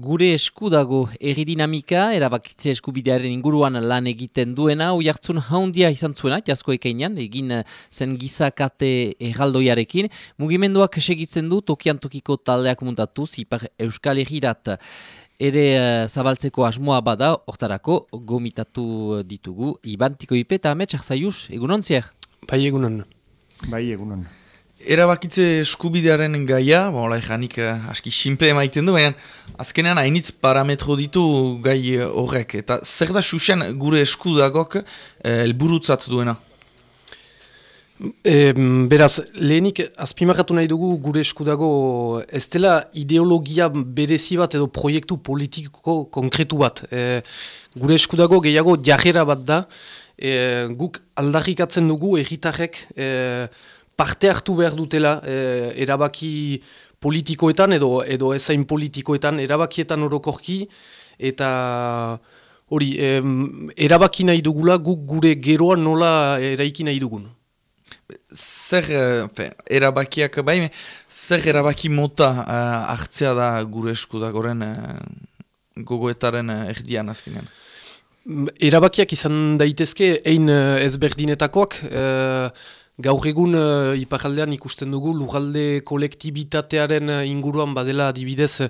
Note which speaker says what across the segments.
Speaker 1: Gure esku dago eridinamika, erabakitze eskubidearen inguruan lan egiten duena, oi hartzun haundia izan zuena, jasko ekeinan, egin zen gizakate erraldoiarekin. Mugimenduak segitzen du, tokian tokiko taldeak muntatu, zipar euskal egirat ere uh, zabaltzeko asmoa bada, hortarako gomitatu ditugu. Ibantiko ipe eta ametsak zaiuz, egunon zier?
Speaker 2: Bai egunon.
Speaker 3: Bai egunon.
Speaker 4: Erabakitze eskubidearen gaia, bon, janik uh, aski simple emaiten du, baina azkenean hainitz parametro ditu gai horrek. Eta zer da susen gure eskudagok eh, elburutzat duena?
Speaker 2: E, beraz, lehenik azpimarratu nahi dugu gure eskudago ez dela ideologia berezi bat edo proiektu politiko konkretu bat. E, gure eskudago gehiago jajera bat da, e, guk aldarrikatzen dugu egitarrek... E, parte hartu behar dutela e, erabaki politikoetan edo edo ezain politikoetan erabakietan orokorki eta hori erabaki nahi dugula guk gure geroa nola eraiki nahi dugun.
Speaker 4: Zer fe, erabakiak bai, zer erabaki mota uh, hartzea da gure eskudagoren uh, gogoetaren uh, erdian azkenean?
Speaker 2: Erabakiak izan daitezke ein ezberdinetakoak, Gaur egun uh, iparaldean ikusten dugu lugalde kolektibitatearen uh, inguruan badela adibidez uh,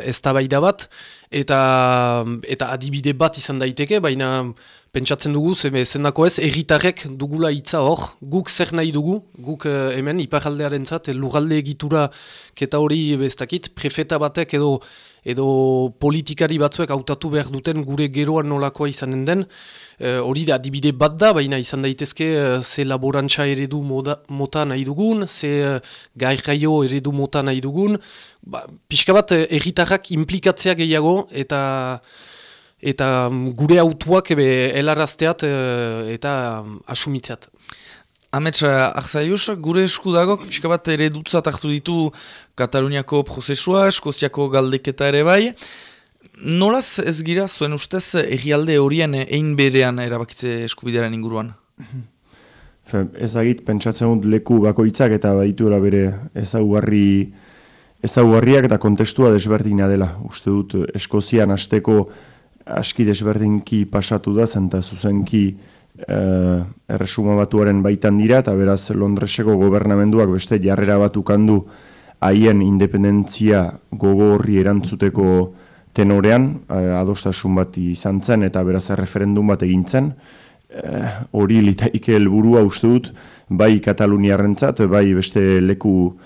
Speaker 2: ez bat, eta, eta adibide bat izan daiteke, baina pentsatzen dugu, zendako ez, erritarrek dugula hitza hor, guk zer nahi dugu, guk uh, hemen iparaldearen zat, lugalde egitura keta hori bestakit, prefeta batek edo edo politikari batzuek hautatu behar duten gure geroan nolakoa izanen den, Eh, hori da adibide bat da, baina izan daitezke uh, ze laborantza eredu moda, mota nahi dugun, ze uh, gairraio eredu mota nahi dugun, ba, pixka bat erritarrak implikatzea gehiago eta eta um, gure autuak ebe helarazteat eta um, asumitzeat.
Speaker 4: Amets, ahzaius, gure esku dago, pixka bat ere dutzat hartu ditu Kataluniako prozesua, Eskoziako galdeketa ere bai, Nolaz ez gira zuen ustez egialde horien egin berean erabakitze eskubidearen inguruan?
Speaker 3: Ezagit, pentsatzen dut leku bakoitzak eta badituela bere ezaguarri ezaguarriak eta kontestua desberdina dela. Uste dut Eskozian asteko aski desberdinki pasatu da, zenta zuzenki eh, erresuma batuaren baitan dira, eta beraz Londreseko gobernamenduak beste jarrera batukandu haien independentzia gogo horri erantzuteko tenorean, eh, adostasun bat izan zen eta beraz referendum bat egin zen, eh, hori litaike helburua uste dut, bai Kataluniarrentzat, bai beste leku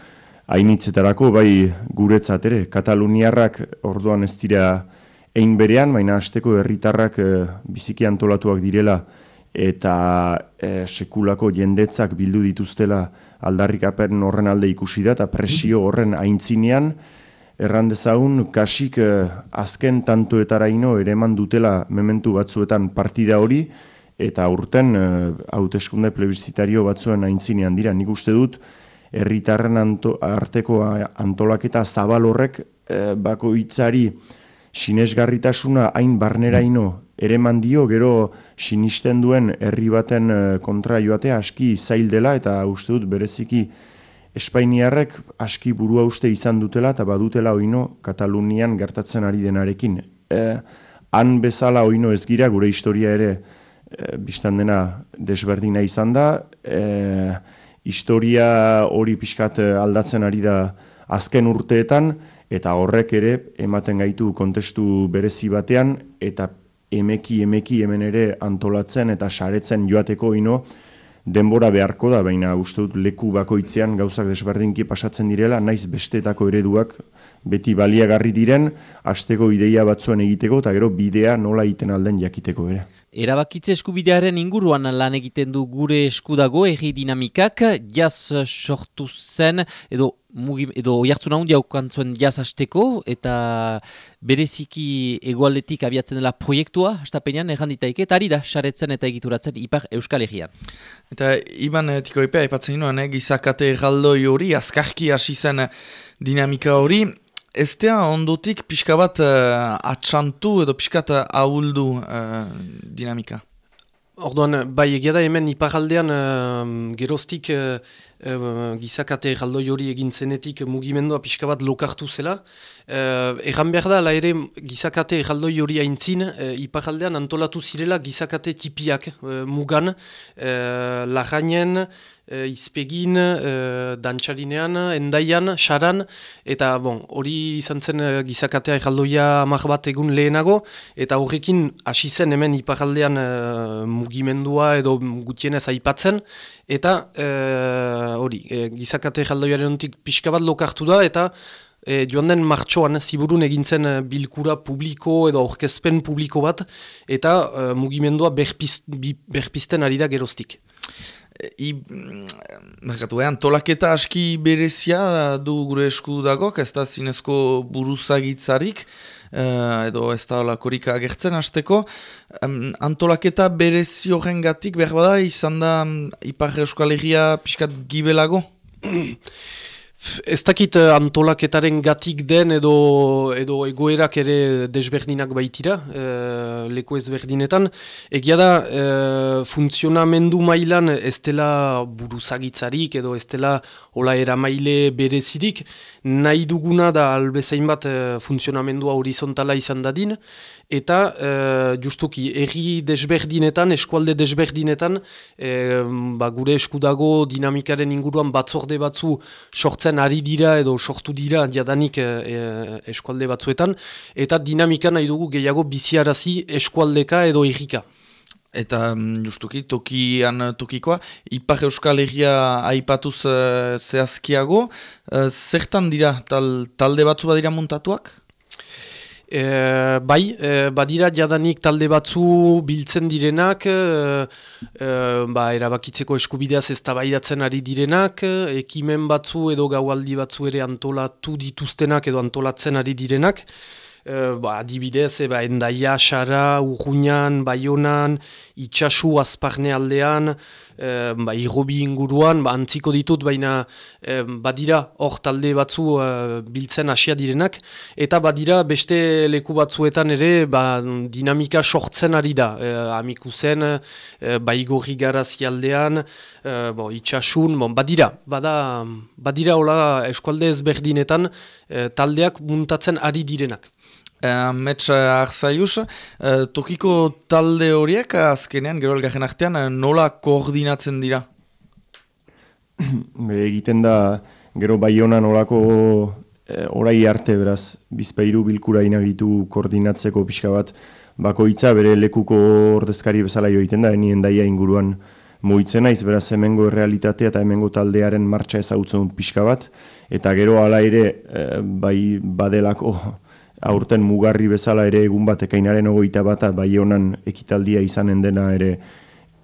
Speaker 3: hainitzetarako, bai guretzat ere. Kataluniarrak orduan ez dira egin berean, baina hasteko herritarrak eh, biziki antolatuak direla eta eh, sekulako jendetzak bildu dituztela aldarrikapen horren alde ikusi da, eta presio horren aintzinean, errandezaun kasik eh, azken tantoetara ino ere eman dutela mementu batzuetan partida hori, eta urten eh, hauteskunde plebizitario batzuen aintzinean dira. Nik uste dut, herritarren arteko antolaketa zabal horrek eh, bako hitzari sinesgarritasuna hain barnera ino ere dio, gero sinisten duen herri baten eh, kontra joatea aski zail dela, eta uste dut bereziki Espainiarrek aski burua uste izan dutela eta badutela oino Katalunian gertatzen ari denarekin. E, han bezala oino ez gira gure historia ere e, biztan dena desberdina izan da. E, historia hori pixkat aldatzen ari da azken urteetan eta horrek ere ematen gaitu kontestu berezi batean eta emeki emeki hemen ere antolatzen eta saretzen joateko oino denbora beharko da, baina uste dut leku bakoitzean gauzak desberdinki pasatzen direla, naiz bestetako ereduak beti baliagarri diren, asteko ideia batzuen egiteko, eta gero bidea nola egiten alden jakiteko ere.
Speaker 1: Erabakitze eskubidearen inguruan lan egiten du gure eskudago egi dinamikak, jaz sortu zen, edo, mugi, edo jartzuna hundi haukantzuen jaz hasteko, eta bereziki egualetik abiatzen dela proiektua, hastapenean erranditaik, eta ari da, saretzen eta egituratzen ipar euskal egian.
Speaker 4: Eta iban eh, tiko ipea, ipatzen ginoen, eh, gizakate galdoi hori, azkarki hasi zen dinamika hori, Ez ondotik pixka bat uh, atxantu edo pixka bat ahuldu uh, dinamika?
Speaker 2: Orduan, bai egia da hemen iparaldean uh, geroztik uh, gizakate erraldoi hori egin zenetik mugimendua pixka bat lokartu zela. Uh, Egan behar da, la ere gizakate erraldoi hori aintzin, uh, iparaldean antolatu zirela gizakate tipiak uh, mugan, uh, lagainen, uh, izpegin, uh, dantxarinean, endaian, saran, eta bon, hori izan zen uh, gizakatea erraldoia amak bat egun lehenago, eta horrekin hasi zen hemen iparaldean uh, mugimendua edo gutienez aipatzen, eta hori, uh, gizakate erraldoiaren pixka bat lokartu da, eta e, joan den martxoan ziburun egintzen e, bilkura publiko edo aurkezpen publiko bat eta e, mugimendua berpizten ari da geroztik.
Speaker 4: I, markatu, eh, antolaketa aski berezia du gure esku dago, ez da zinezko buruzagitzarik, edo ez da lakorik agertzen hasteko. antolaketa berezi horren gatik, behar bada, izan da Ipar Euskal Herria pixkat gibelago?
Speaker 2: Ez dakit eh, antolaketaren gatik den edo, edo egoerak ere desberdinak baitira, e, leku ezberdinetan. Egia da, e, funtzionamendu mailan ez dela buruzagitzarik edo ez dela hola eramaile berezirik, nahi duguna da albezain bat e, funtzionamendua horizontala izan dadin, eta uh, justuki erri desberdinetan, eskualde desberdinetan, e, ba, gure eskudago dinamikaren inguruan batzorde batzu sortzen ari dira edo sortu dira jadanik e, eskualde batzuetan, eta dinamika nahi dugu gehiago biziarazi eskualdeka edo errika.
Speaker 4: Eta mm, justuki, tokian tokikoa, Ipar Euskal Herria aipatuz zehazkiago, zertan dira, tal, talde batzu badira muntatuak?
Speaker 2: E, bai, e, badira jadanik talde batzu biltzen direnak, e, e, ba, erabakitzeko eskubideaz ez ari direnak, ekimen batzu edo gaualdi batzu ere antolatu dituztenak edo antolatzen ari direnak, e, ba, adibidez, e, ba, endaia, xara, urruñan, baionan, itxasu, azparne aldean, e, ba, irrobi inguruan, ba, antziko ditut, baina e, badira hor talde batzu e, biltzen hasia direnak, eta badira beste leku batzuetan ere ba, dinamika sortzen ari da, e, amiku zen, e, baigorri garazi aldean, e, bo, itxasun, bon, badira, bada, badira hola eskualde ezberdinetan e, taldeak muntatzen ari direnak.
Speaker 4: Metsa arzaius, uh, tokiko talde horiek azkenean, gero elgarren artean, nola koordinatzen dira?
Speaker 3: Be, egiten da, gero bai honan nolako orai arte, beraz, bizpairu bilkura inagitu koordinatzeko pixka bat, bakoitza bere lekuko ordezkari bezala joiten da, enien daia inguruan moitzen naiz, beraz, hemengo realitatea eta hemengo taldearen martxa ezagutzen pixka bat, eta gero hala ere, bai badelako aurten mugarri bezala ere egun bat ekainaren ogoita bat, bai honan ekitaldia izanen dena ere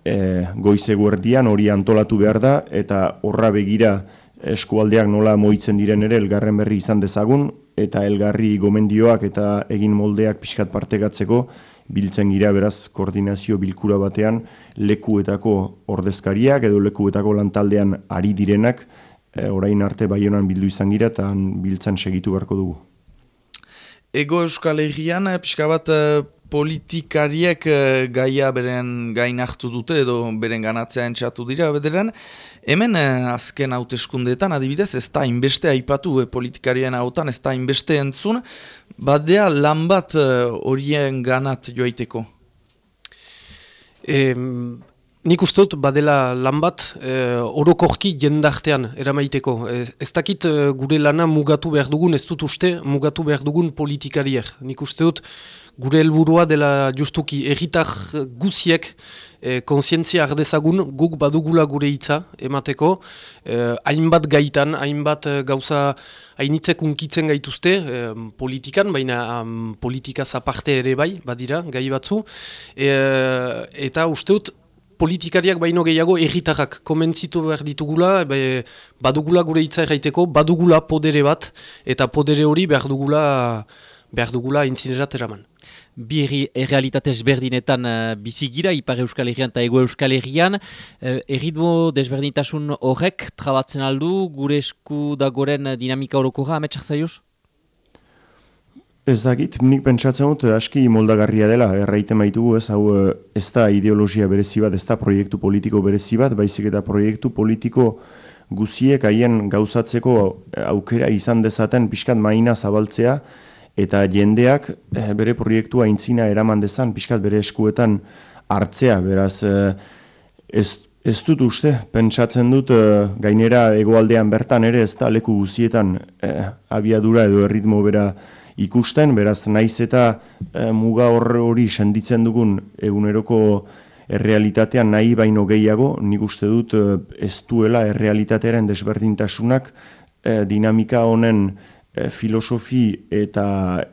Speaker 3: e, goize guerdian hori antolatu behar da, eta horra begira eskualdeak nola moitzen diren ere elgarren berri izan dezagun, eta elgarri gomendioak eta egin moldeak pixkat partegatzeko, biltzen gira beraz koordinazio bilkura batean lekuetako ordezkariak edo lekuetako lantaldean ari direnak, e, orain arte bai honan bildu izan gira eta biltzen segitu beharko dugu.
Speaker 4: Ego Euskal Herrian, eh, pixka bat eh, politikariek eh, gaia beren gain hartu dute edo beren ganatzea entxatu dira bederen. Hemen azken hauteskundeetan adibidez ez da inbeste aipatu e, politikarien hautan ez da inbeste entzun, badea lan bat horien ganat joaiteko.
Speaker 2: Nik dut, badela lan bat, e, orokorki jendartean eramaiteko. E, ez dakit e, gure lana mugatu behar dugun, ez dut uste mugatu behar dugun politikariek. Nik uste dut, gure helburua dela justuki erritar guziek e, konsientzia ardezagun guk badugula gure hitza emateko. E, hainbat gaitan, hainbat gauza hainitzek unkitzen gaituzte politikan, baina um, politika zaparte ere bai, badira, gai batzu. E, eta uste dut, politikariak baino gehiago erritarrak komentzitu behar ditugula, be, badugula gure hitza erraiteko, badugula podere bat, eta podere hori behar dugula, behar dugula intzinerat eraman.
Speaker 1: Bi errealitate ezberdinetan uh, bizigira, Ipar Euskal Herrian eta Ego Euskal Herrian. Uh, erritmo desberdintasun horrek trabatzen aldu, gure esku dagoren dinamika horoko ga, ametsak zaioz?
Speaker 3: Ez dakit, nik pentsatzen dut aski moldagarria dela, erraiten maitugu ez, hau eh, ez da ideologia berezi bat, ez da proiektu politiko berezi bat, baizik eta proiektu politiko guziek haien gauzatzeko aukera izan dezaten pixkat maina zabaltzea, eta jendeak bere proiektua intzina eraman dezan, pixkat bere eskuetan hartzea, beraz, ez, ez dut uste, pentsatzen dut gainera egoaldean bertan ere ez da leku guzietan abiadura edo erritmo bera ikusten, beraz naiz eta e, muga hori senditzen dugun eguneroko errealitatean nahi baino gehiago, nik uste dut e, ez duela errealitatearen desberdintasunak e, dinamika honen filosofi eta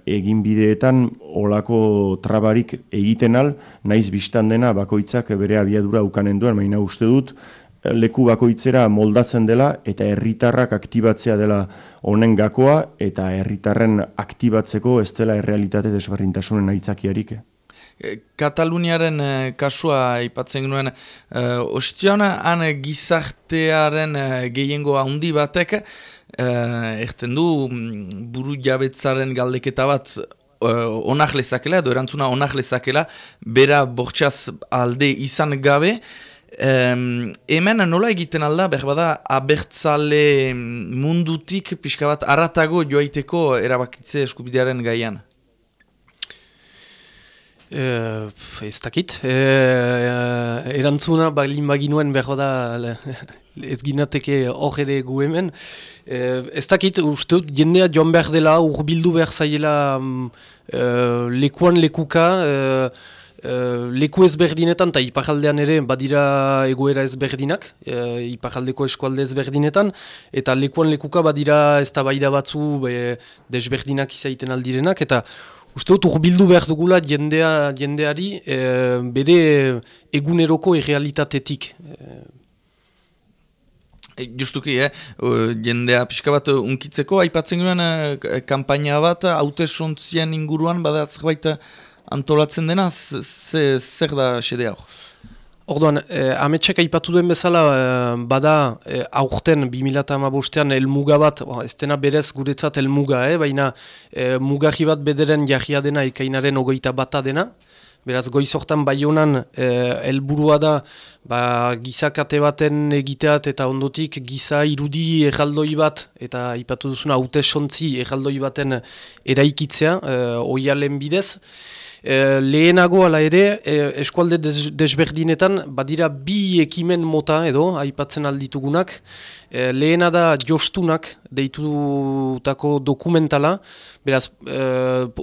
Speaker 3: eginbideetan olako trabarik egiten al, naiz biztan dena bakoitzak bere abiadura ukanen duen, maina uste dut, leku bakoitzera moldatzen dela eta herritarrak aktibatzea dela honen gakoa eta herritarren aktibatzeko ez dela errealitate desberdintasunen aitzakiarik.
Speaker 4: Eh? Kataluniaren eh, kasua aipatzen genuen eh, ostiona han gizartearen eh, gehiengo handi batek eh, erten du mm, buru jabetzaren galdeketa bat eh, onak lezakela edo erantzuna onak lezakela bera bortxaz alde izan gabe Um, hemen nola egiten alda, berbada, abertzale mundutik pixka bat aratago joaiteko erabakitze eskubidearen gaian?
Speaker 2: Uh, ez dakit. Uh, erantzuna, balin baginuen berbada ez ginateke hor ere gu hemen. Uh, ez dakit, uste dut, jendea joan behar dela, urbildu behar zaiela um, uh, lekuan lekuka, Uh, leku ezberdinetan eta iparaldean ere badira egoera ezberdinak, uh, iparaldeko eskualde ezberdinetan, eta lekuan lekuka badira ez da batzu be, desberdinak izaiten aldirenak, eta uste dut urbildu behar dugula jendea, jendeari uh, bede eguneroko errealitatetik.
Speaker 4: Justuki, eh? jendea pixka bat unkitzeko, aipatzen guen uh, kampaina bat, haute inguruan, bada zerbait antolatzen dena, zer da xede hau?
Speaker 2: Orduan, eh, ametsek aipatu duen bezala, eh, bada eh, aurten 2008an elmuga bat, oh, ez dena berez guretzat elmuga, eh, baina eh, mugarri bat bederen jarria dena ekainaren ogeita bata dena. Beraz, goizortan bai honan eh, elburua da ba, gizakate baten egiteat eta ondotik giza irudi erraldoi bat eta aipatu duzuna haute sontzi erraldoi baten eraikitzea, eh, oialen bidez. E, lehenago ala ere, e, eskualde desberdinetan, badira bi ekimen mota edo, aipatzen alditugunak. E, lehena da jostunak deitutako dokumentala. Beraz, e,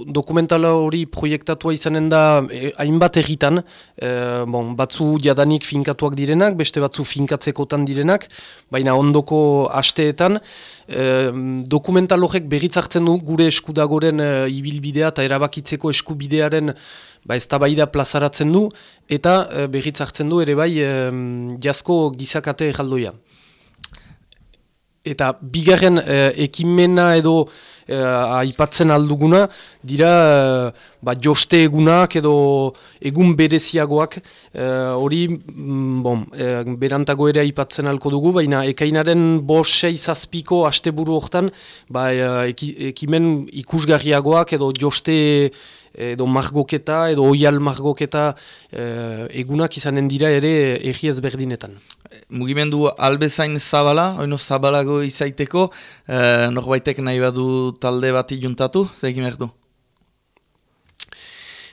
Speaker 2: dokumentala hori proiektatua izanen da e, hainbat egitan. E, bon, batzu jadanik finkatuak direnak, beste batzu finkatzekotan direnak, baina ondoko asteetan dokumental horrek berritzartzen du gure eskudagoren e, ibilbidea eta erabakitzeko eskubidearen ba, ez plazaratzen du eta e, berritzartzen du ere bai e, jasko gizakate jaldoia. Eta bigarren e, ekimena edo aipatzen alduguna dira ba, joste egunak edo egun bereziagoak hori mm, bon, berantago ere aipatzen alko dugu, baina ekainaren bosei zazpiko asteburu hortan ba, ekimen ikusgarriagoak edo joste edo margoketa edo oial margoketa egunak izanen dira ere egi ezberdinetan.
Speaker 4: Mugimendu albezain zabala, oino zabalago izaiteko, eh, norbaitek nahi badu talde bati juntatu, zegin behar du?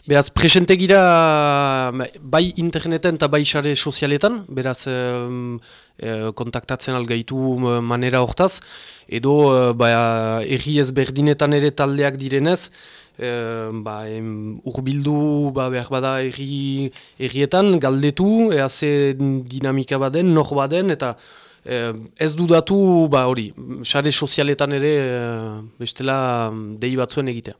Speaker 2: Beraz, presentegira bai interneten eta bai xare sozialetan, beraz e, kontaktatzen algaitu manera hortaz, edo e, ba, erri ezberdinetan ere taldeak direnez, e, ba, urbildu ba, behar bada erri, errietan, galdetu, eaze dinamika baden, nor baden, eta ez dudatu ba, hori, xare sozialetan ere bestela dei batzuen egitea.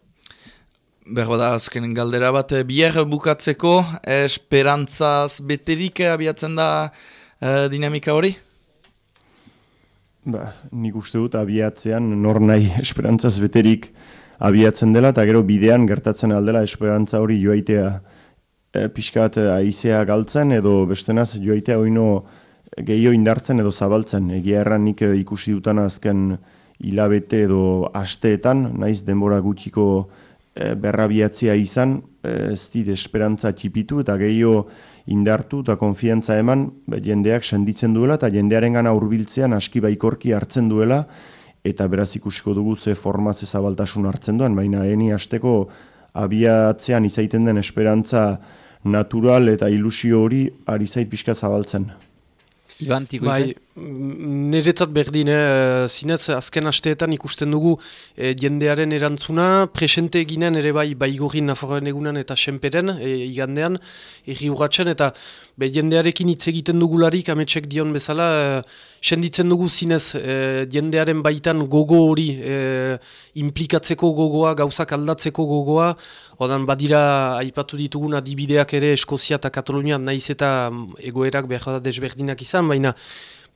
Speaker 4: Berbada, azken galdera bat, eh, bier bukatzeko, esperantzaz beterik abiatzen da e, dinamika hori?
Speaker 3: Ba, nik uste dut abiatzean nor nahi esperantzaz beterik abiatzen dela, eta gero bidean gertatzen aldela esperantza hori joaitea e, pixkat aizea galtzen, edo bestenaz joaitea oino gehiago indartzen edo zabaltzen. Egia erran nik ikusi dutan azken hilabete edo asteetan, naiz denbora gutxiko e, berrabiatzea izan, ez dit esperantza txipitu eta gehiago indartu eta konfiantza eman jendeak senditzen duela eta jendearen gana urbiltzean aski baikorki hartzen duela eta beraz ikusiko dugu ze formaz zabaltasun hartzen duen, baina eni hasteko abiatzean izaiten den esperantza natural eta ilusio hori ari zait pixka zabaltzen.
Speaker 1: Iban, tiko
Speaker 2: Bai, niretzat berdin, eh, zinez azken asteetan ikusten dugu eh, jendearen erantzuna, presente eginen ere bai baigorin nafarroen egunan eta senperen, eh, igandean, erri urratzen, eta be, jendearekin hitz egiten dugularik, ametsek dion bezala, eh, senditzen dugu zinez eh, jendearen baitan gogo hori, eh, implikatzeko gogoa, gauzak aldatzeko gogoa, Odan badira aipatu ditugun adibideak ere Eskozia eta Katalunia naiz eta mm, egoerak behar da desberdinak izan, baina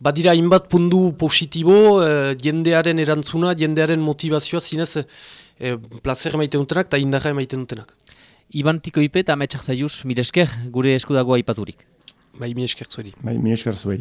Speaker 2: badira hainbat pundu positibo, eh, jendearen erantzuna, jendearen motivazioa zinez eh, placer maiten dutenak eta indarra maiten dutenak.
Speaker 1: Iban tiko ipe eta ametsak zaiuz, miresker, gure eskudagoa aipaturik.
Speaker 2: Bai, mi esker zueri.
Speaker 3: Bai, mi esker zuei.